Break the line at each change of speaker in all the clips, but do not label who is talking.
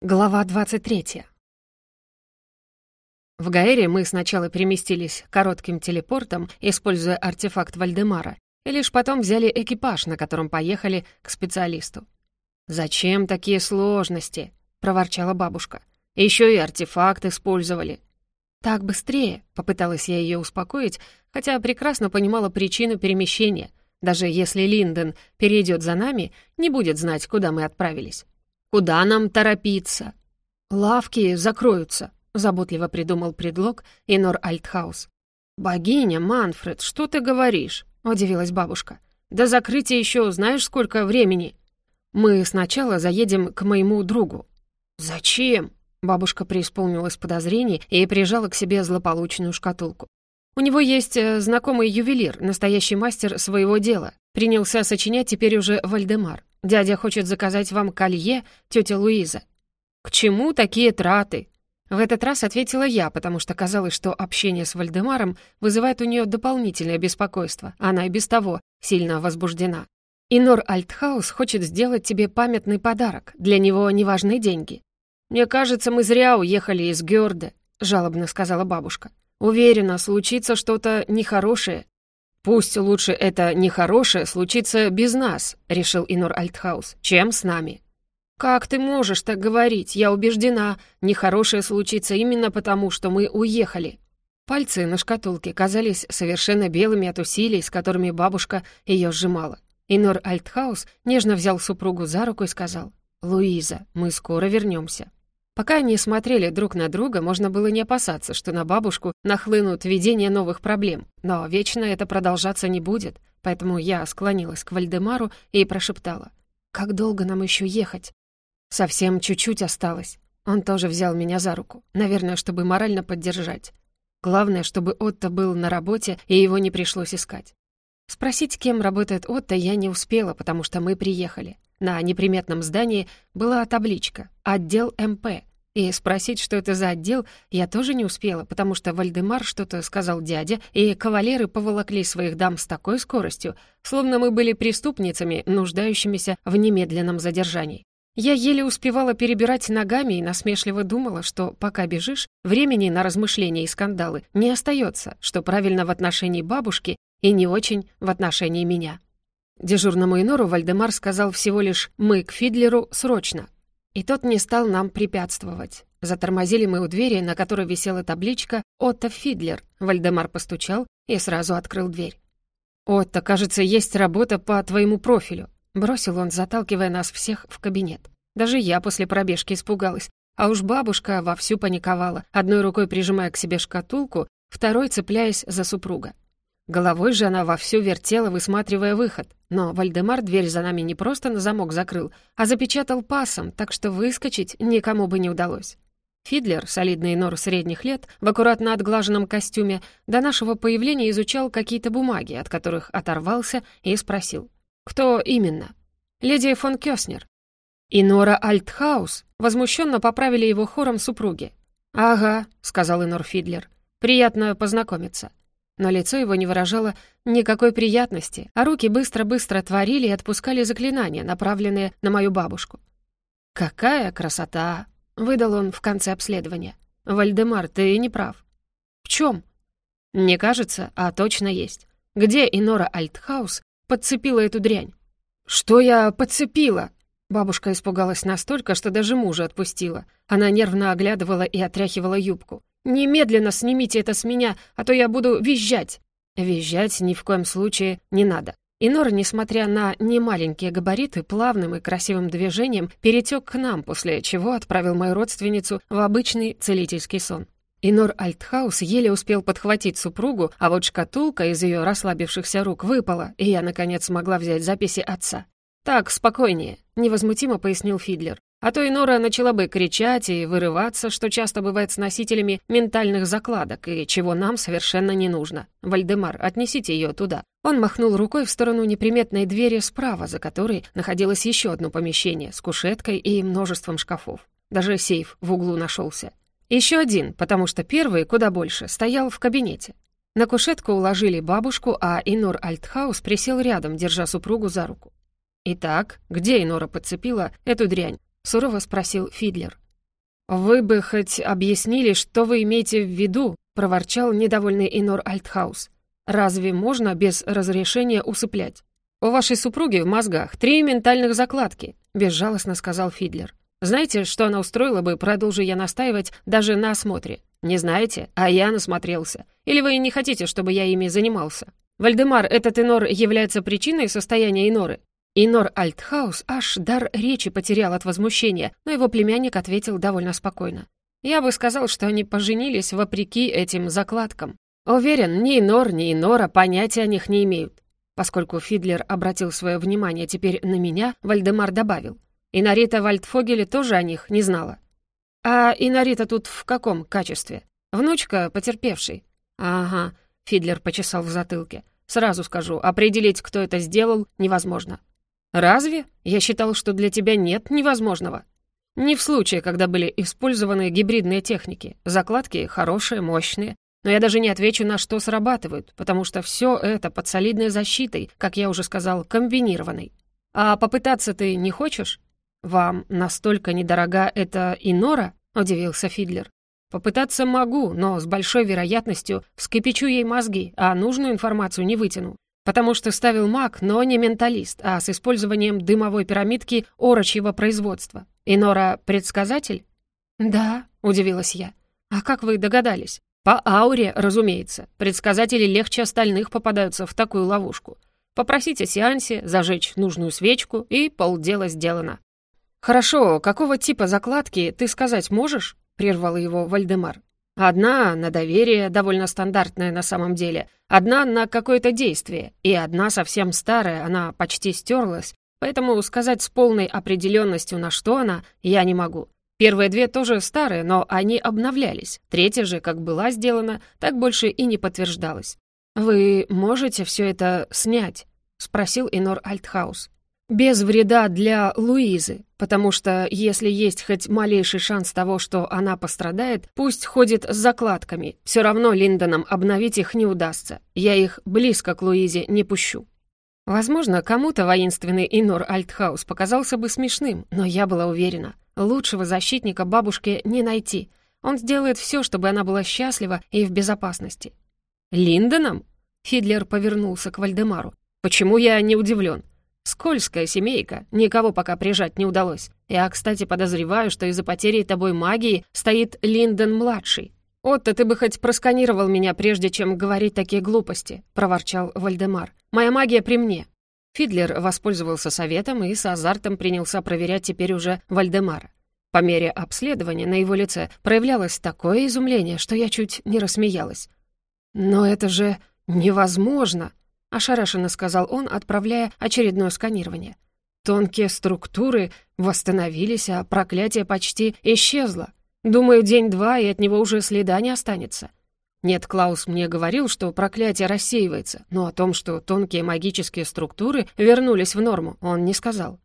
Глава 23. В Гаэре мы сначала переместились коротким телепортом, используя артефакт Вальдемара, и лишь потом взяли экипаж, на котором поехали к специалисту. «Зачем такие сложности?» — проворчала бабушка. Еще и артефакт использовали». «Так быстрее», — попыталась я ее успокоить, хотя прекрасно понимала причину перемещения. Даже если Линден перейдет за нами, не будет знать, куда мы отправились. Куда нам торопиться? Лавки закроются, заботливо придумал предлог Инор Альтхаус. Богиня, Манфред, что ты говоришь? удивилась бабушка. До закрытия еще знаешь сколько времени? Мы сначала заедем к моему другу. Зачем? Бабушка преисполнилась подозрений и прижала к себе злополучную шкатулку. У него есть э, знакомый ювелир, настоящий мастер своего дела. Принялся сочинять теперь уже Вальдемар. Дядя хочет заказать вам колье, тетя Луиза». «К чему такие траты?» В этот раз ответила я, потому что казалось, что общение с Вальдемаром вызывает у нее дополнительное беспокойство. Она и без того сильно возбуждена. «Инор Альтхаус хочет сделать тебе памятный подарок. Для него не важны деньги». «Мне кажется, мы зря уехали из Гёрде», — жалобно сказала бабушка. «Уверена, случится что-то нехорошее. «Пусть лучше это нехорошее случится без нас», — решил Инор Альтхаус, — «чем с нами». «Как ты можешь так говорить? Я убеждена, нехорошее случится именно потому, что мы уехали». Пальцы на шкатулке казались совершенно белыми от усилий, с которыми бабушка ее сжимала. Инор Альтхаус нежно взял супругу за руку и сказал, «Луиза, мы скоро вернемся. Пока они смотрели друг на друга, можно было не опасаться, что на бабушку нахлынут видения новых проблем. Но вечно это продолжаться не будет, поэтому я склонилась к Вальдемару и прошептала. «Как долго нам еще ехать?» «Совсем чуть-чуть осталось». Он тоже взял меня за руку, наверное, чтобы морально поддержать. Главное, чтобы Отто был на работе, и его не пришлось искать. Спросить, кем работает Отто, я не успела, потому что мы приехали. На неприметном здании была табличка «Отдел МП», и спросить, что это за отдел, я тоже не успела, потому что Вальдемар что-то сказал дяде, и кавалеры поволокли своих дам с такой скоростью, словно мы были преступницами, нуждающимися в немедленном задержании. Я еле успевала перебирать ногами и насмешливо думала, что пока бежишь, времени на размышления и скандалы не остается, что правильно в отношении бабушки и не очень в отношении меня. Дежурному Инору Вальдемар сказал всего лишь «мы к Фидлеру срочно», и тот не стал нам препятствовать. Затормозили мы у двери, на которой висела табличка «Отто Фидлер». Вальдемар постучал и сразу открыл дверь. «Отто, кажется, есть работа по твоему профилю», — бросил он, заталкивая нас всех в кабинет. Даже я после пробежки испугалась, а уж бабушка вовсю паниковала, одной рукой прижимая к себе шкатулку, второй цепляясь за супруга. Головой же она вовсю вертела, высматривая выход. Но Вальдемар дверь за нами не просто на замок закрыл, а запечатал пасом, так что выскочить никому бы не удалось. Фидлер, солидный нор средних лет, в аккуратно отглаженном костюме, до нашего появления изучал какие-то бумаги, от которых оторвался и спросил. «Кто именно?» «Леди фон Кёснер». «И Нора Альтхаус?» Возмущенно поправили его хором супруги. «Ага», — сказал Инор Фидлер. «Приятно познакомиться» но лицо его не выражало никакой приятности, а руки быстро-быстро творили и отпускали заклинания, направленные на мою бабушку. «Какая красота!» — выдал он в конце обследования. «Вальдемар, ты не прав». «В чем?» «Не кажется, а точно есть. Где Инора Альтхаус подцепила эту дрянь?» «Что я подцепила?» Бабушка испугалась настолько, что даже мужа отпустила. Она нервно оглядывала и отряхивала юбку. «Немедленно снимите это с меня, а то я буду визжать!» Визжать ни в коем случае не надо. Инор, несмотря на немаленькие габариты, плавным и красивым движением перетек к нам, после чего отправил мою родственницу в обычный целительский сон. Инор Альтхаус еле успел подхватить супругу, а вот шкатулка из ее расслабившихся рук выпала, и я, наконец, смогла взять записи отца. «Так, спокойнее», — невозмутимо пояснил Фидлер. А то Инора начала бы кричать и вырываться, что часто бывает с носителями ментальных закладок, и чего нам совершенно не нужно. Вальдемар, отнесите ее туда. Он махнул рукой в сторону неприметной двери справа, за которой находилось еще одно помещение с кушеткой и множеством шкафов. Даже сейф в углу нашелся. Еще один, потому что первый, куда больше, стоял в кабинете. На кушетку уложили бабушку, а Инор Альтхаус присел рядом, держа супругу за руку. «Итак, где Инора подцепила эту дрянь?» — сурово спросил Фидлер. «Вы бы хоть объяснили, что вы имеете в виду?» — проворчал недовольный Инор Альтхаус. «Разве можно без разрешения усыплять?» «У вашей супруги в мозгах три ментальных закладки», — безжалостно сказал Фидлер. «Знаете, что она устроила бы, продолжу я настаивать, даже на осмотре? Не знаете? А я насмотрелся. Или вы не хотите, чтобы я ими занимался? Вальдемар, этот Инор является причиной состояния Иноры?» Инор Альтхаус аж дар речи потерял от возмущения, но его племянник ответил довольно спокойно. «Я бы сказал, что они поженились вопреки этим закладкам. Уверен, ни Инор, ни Инора понятия о них не имеют». Поскольку Фидлер обратил свое внимание теперь на меня, Вальдемар добавил. «Инарита Вальдфогеле тоже о них не знала». «А Инарита тут в каком качестве? Внучка потерпевшей?» «Ага», — Фидлер почесал в затылке. «Сразу скажу, определить, кто это сделал, невозможно. «Разве? Я считал, что для тебя нет невозможного». Не в случае, когда были использованы гибридные техники. Закладки хорошие, мощные. Но я даже не отвечу, на что срабатывают, потому что все это под солидной защитой, как я уже сказал, комбинированной. А попытаться ты не хочешь? Вам настолько недорога эта Инора? Удивился Фидлер. Попытаться могу, но с большой вероятностью вскипячу ей мозги, а нужную информацию не вытяну потому что ставил маг, но не менталист, а с использованием дымовой пирамидки орочьего производства. Инора — предсказатель? «Да», — удивилась я. «А как вы догадались?» «По ауре, разумеется. Предсказатели легче остальных попадаются в такую ловушку. Попросите сеансе, зажечь нужную свечку, и полдела сделано». «Хорошо, какого типа закладки ты сказать можешь?» — прервал его Вальдемар. Одна на доверие, довольно стандартная на самом деле, одна на какое-то действие, и одна совсем старая, она почти стерлась, поэтому сказать с полной определенностью, на что она, я не могу. Первые две тоже старые, но они обновлялись. Третья же, как была сделана, так больше и не подтверждалась. «Вы можете все это снять?» — спросил Инор Альтхаус. Без вреда для Луизы, потому что если есть хоть малейший шанс того, что она пострадает, пусть ходит с закладками. Все равно Линдонам обновить их не удастся. Я их близко к Луизе не пущу. Возможно, кому-то воинственный Инор Альтхаус показался бы смешным, но я была уверена, лучшего защитника бабушке не найти. Он сделает все, чтобы она была счастлива и в безопасности. «Линдоном?» Фидлер повернулся к Вальдемару. «Почему я не удивлен? Скользкая семейка, никого пока прижать не удалось. Я, кстати, подозреваю, что за потерей тобой магии стоит Линдон-младший. «Отто, ты бы хоть просканировал меня, прежде чем говорить такие глупости», — проворчал Вальдемар. «Моя магия при мне». Фидлер воспользовался советом и с азартом принялся проверять теперь уже Вальдемара. По мере обследования на его лице проявлялось такое изумление, что я чуть не рассмеялась. «Но это же невозможно!» — ошарашенно сказал он, отправляя очередное сканирование. Тонкие структуры восстановились, а проклятие почти исчезло. Думаю, день-два, и от него уже следа не останется. Нет, Клаус мне говорил, что проклятие рассеивается, но о том, что тонкие магические структуры вернулись в норму, он не сказал.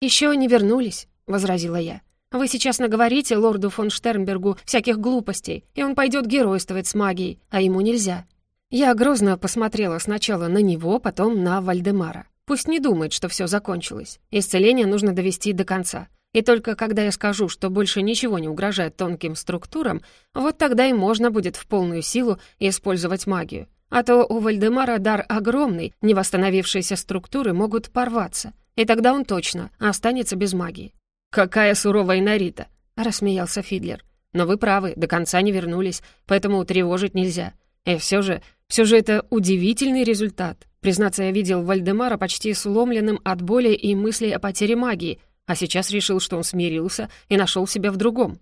«Еще не вернулись», — возразила я. «Вы сейчас наговорите лорду фон Штернбергу всяких глупостей, и он пойдет геройствовать с магией, а ему нельзя. Я грозно посмотрела сначала на него, потом на Вальдемара. Пусть не думает, что все закончилось. Исцеление нужно довести до конца. И только когда я скажу, что больше ничего не угрожает тонким структурам, вот тогда и можно будет в полную силу использовать магию. А то у Вальдемара дар огромный, невосстановившиеся структуры могут порваться. И тогда он точно останется без магии. «Какая суровая инорита!» — рассмеялся Фидлер. «Но вы правы, до конца не вернулись, поэтому тревожить нельзя. И все же все же это удивительный результат. Признаться, я видел Вальдемара почти сломленным от боли и мыслей о потере магии, а сейчас решил, что он смирился и нашел себя в другом.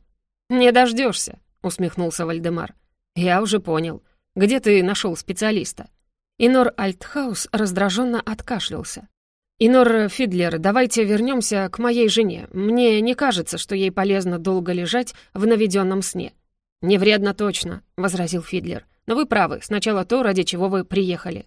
«Не дождешься, усмехнулся Вальдемар. «Я уже понял. Где ты нашел специалиста?» Инор Альтхаус раздраженно откашлялся. «Инор Фидлер, давайте вернемся к моей жене. Мне не кажется, что ей полезно долго лежать в наведенном сне». «Не вредно точно», — возразил Фидлер. Но вы правы, сначала то, ради чего вы приехали».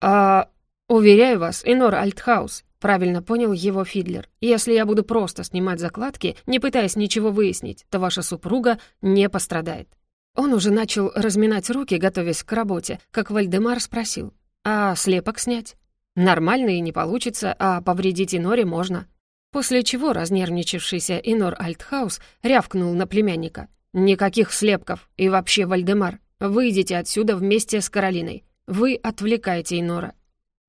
«А... уверяю вас, Инор Альтхаус», — правильно понял его Фидлер. «Если я буду просто снимать закладки, не пытаясь ничего выяснить, то ваша супруга не пострадает». Он уже начал разминать руки, готовясь к работе, как Вальдемар спросил. «А слепок снять?» «Нормально и не получится, а повредить Иноре можно». После чего разнервничавшийся Инор Альтхаус рявкнул на племянника. «Никаких слепков! И вообще, Вальдемар, выйдите отсюда вместе с Каролиной. Вы отвлекаете Инора».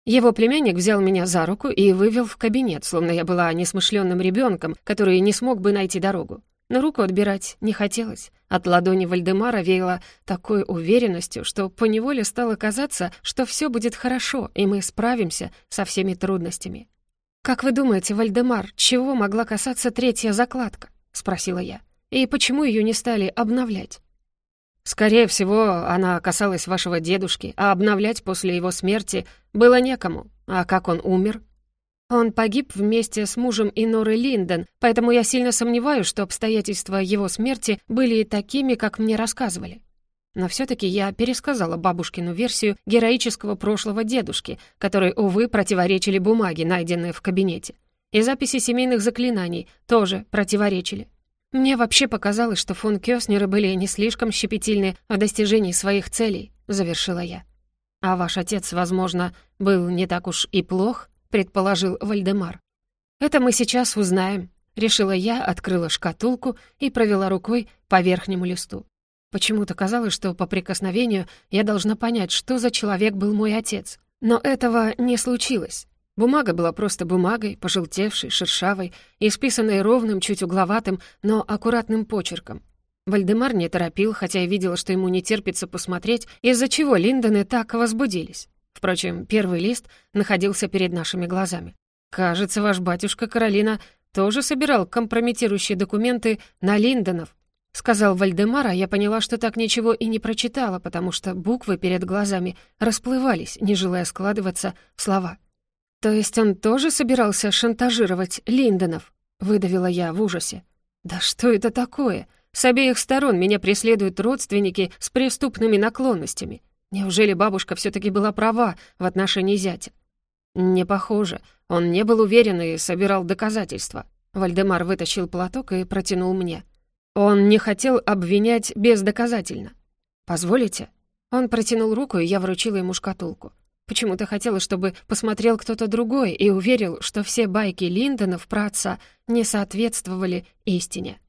Его племянник взял меня за руку и вывел в кабинет, словно я была несмышленным ребенком, который не смог бы найти дорогу. Но руку отбирать не хотелось. От ладони Вальдемара веяло такой уверенностью, что поневоле стало казаться, что все будет хорошо, и мы справимся со всеми трудностями. «Как вы думаете, Вальдемар, чего могла касаться третья закладка?» — спросила я. «И почему ее не стали обновлять?» «Скорее всего, она касалась вашего дедушки, а обновлять после его смерти было некому. А как он умер?» Он погиб вместе с мужем Иноры Линден, поэтому я сильно сомневаюсь, что обстоятельства его смерти были такими, как мне рассказывали. Но все-таки я пересказала бабушкину версию героического прошлого дедушки, которой, увы, противоречили бумаги, найденные в кабинете. И записи семейных заклинаний тоже противоречили. Мне вообще показалось, что фон Кёснеры были не слишком щепетильны в достижении своих целей, завершила я. А ваш отец, возможно, был не так уж и плох? предположил Вальдемар. «Это мы сейчас узнаем», — решила я, открыла шкатулку и провела рукой по верхнему листу. Почему-то казалось, что по прикосновению я должна понять, что за человек был мой отец. Но этого не случилось. Бумага была просто бумагой, пожелтевшей, шершавой, исписанной ровным, чуть угловатым, но аккуратным почерком. Вальдемар не торопил, хотя я видела, что ему не терпится посмотреть, из-за чего Линдоны так возбудились. Впрочем, первый лист находился перед нашими глазами. «Кажется, ваш батюшка Каролина тоже собирал компрометирующие документы на Линдонов», сказал Вальдемар, а я поняла, что так ничего и не прочитала, потому что буквы перед глазами расплывались, не желая складываться в слова. «То есть он тоже собирался шантажировать Линдонов?» — выдавила я в ужасе. «Да что это такое? С обеих сторон меня преследуют родственники с преступными наклонностями. Неужели бабушка все-таки была права в отношении зятя? Не похоже. Он не был уверен и собирал доказательства. Вальдемар вытащил платок и протянул мне. Он не хотел обвинять бездоказательно. «Позволите?» Он протянул руку, и я вручила ему шкатулку. Почему-то хотела, чтобы посмотрел кто-то другой и уверил, что все байки Линдонов про отца не соответствовали истине.